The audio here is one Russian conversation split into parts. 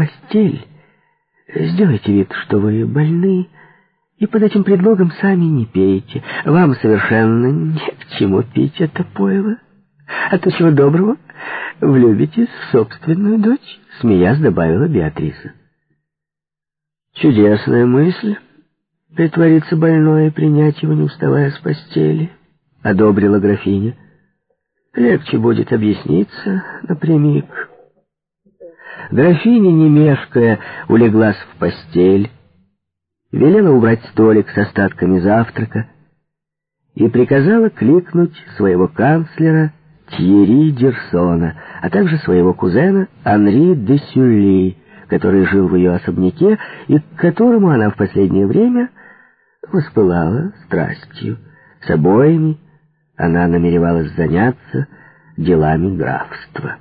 постель, сделайте вид, что вы больны, и под этим предлогом сами не пейте. Вам совершенно не к чему пить это пойло. А то чего доброго, влюбитесь в собственную дочь, смеясь добавила Беатриса. Чудесная мысль — притвориться больной и принять его, не вставая с постели, — одобрила графиня. Легче будет объясниться напрямик. Графиня, не мешкая, улеглась в постель, велела убрать столик с остатками завтрака и приказала кликнуть своего канцлера Тьерри Дерсона, а также своего кузена Анри де Сюлли, который жил в ее особняке и к которому она в последнее время воспылала страстью. С обоими она намеревалась заняться делами графства.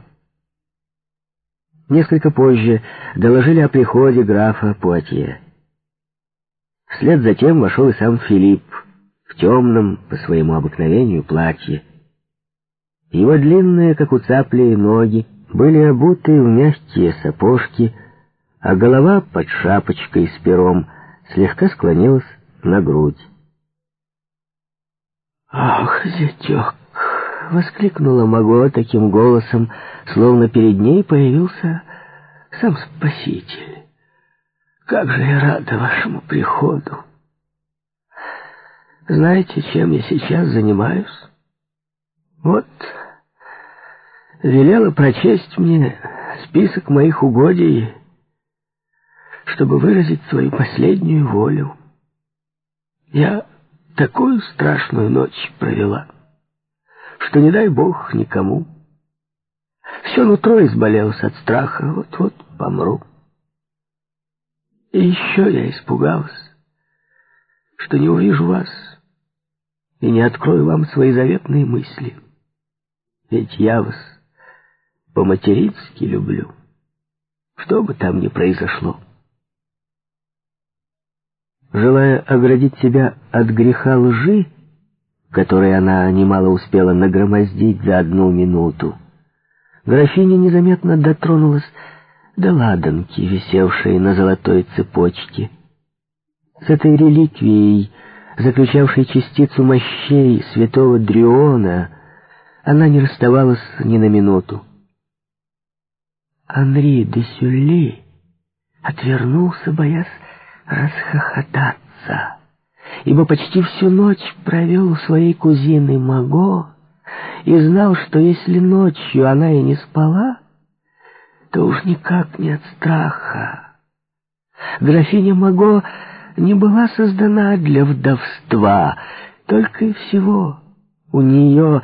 Несколько позже доложили о приходе графа Пуатье. Вслед за тем вошел и сам Филипп в темном, по своему обыкновению, платье. Его длинные, как у цапли, ноги были обуты в мягкие сапожки, а голова под шапочкой с пером слегка склонилась на грудь. «Ах, зятек!» — воскликнула Маго таким голосом, словно перед ней появился сам Спаситель. «Как же я рада вашему приходу! Знаете, чем я сейчас занимаюсь? Вот, велела прочесть мне список моих угодий, чтобы выразить свою последнюю волю. Я такую страшную ночь провела, что не дай бог никому. Все нутро изболелось от страха, вот-вот помру. И еще я испугалась, что не увижу вас и не открою вам свои заветные мысли. Ведь я вас по-матерински люблю, что бы там ни произошло. Желая оградить себя от греха лжи, который она немало успела нагромоздить за одну минуту, графиня незаметно дотронулась до ладанки, висевшей на золотой цепочке. С этой реликвией, заключавшей частицу мощей святого Дриона, она не расставалась ни на минуту. Анри де Сюлли отвернулся, боясь расхохотаться, ибо почти всю ночь провел у своей кузины Маго и знал, что если ночью она и не спала, то уж никак не от страха. Графиня Маго не была создана для вдовства, только и всего. У нее,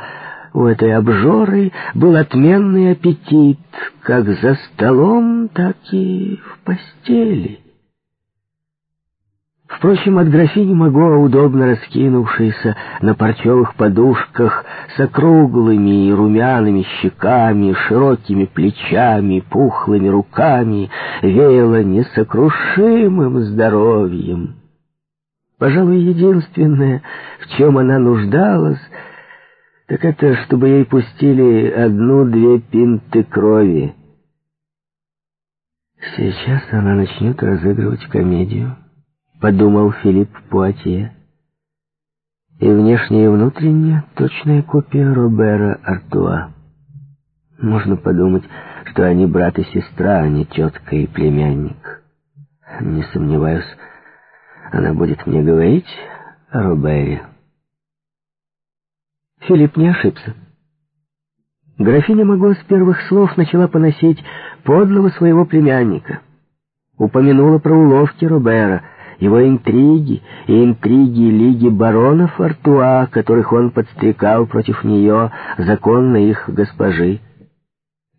у этой обжоры, был отменный аппетит, как за столом, так и в постели. Впрочем, от графини Маго, удобно раскинувшейся на парчевых подушках, с округлыми и румяными щеками, широкими плечами, пухлыми руками, веяло несокрушимым здоровьем. Пожалуй, единственное, в чем она нуждалась, так это, чтобы ей пустили одну-две пинты крови. Сейчас она начнет разыгрывать комедию. — подумал Филипп Пуатье. И внешне и внутренне точная копия Робера Артуа. Можно подумать, что они брат и сестра, а не тетка и племянник. Не сомневаюсь, она будет мне говорить о Робере. Филипп не ошибся. Графиня Маго с первых слов начала поносить подлого своего племянника. Упомянула про уловки Робера — его интриги и интриги Лиги баронов Артуа, которых он подстрекал против нее, законно их госпожи.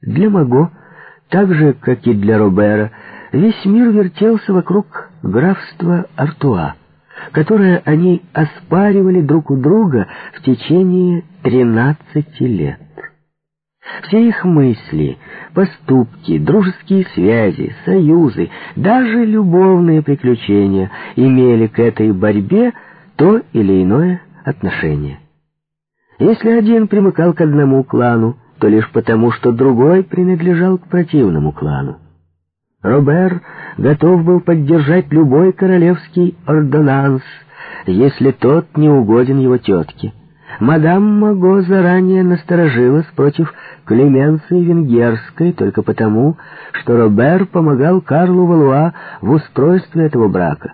Для Маго, так же, как и для Робера, весь мир вертелся вокруг графства Артуа, которое они оспаривали друг у друга в течение тринадцати лет. Все их мысли, поступки, дружеские связи, союзы, даже любовные приключения имели к этой борьбе то или иное отношение. Если один примыкал к одному клану, то лишь потому, что другой принадлежал к противному клану. Робер готов был поддержать любой королевский ордонанс, если тот не угоден его тетке. Мадам Маго заранее насторожилась против Клеменции Венгерской только потому, что Робер помогал Карлу Валуа в устройстве этого брака.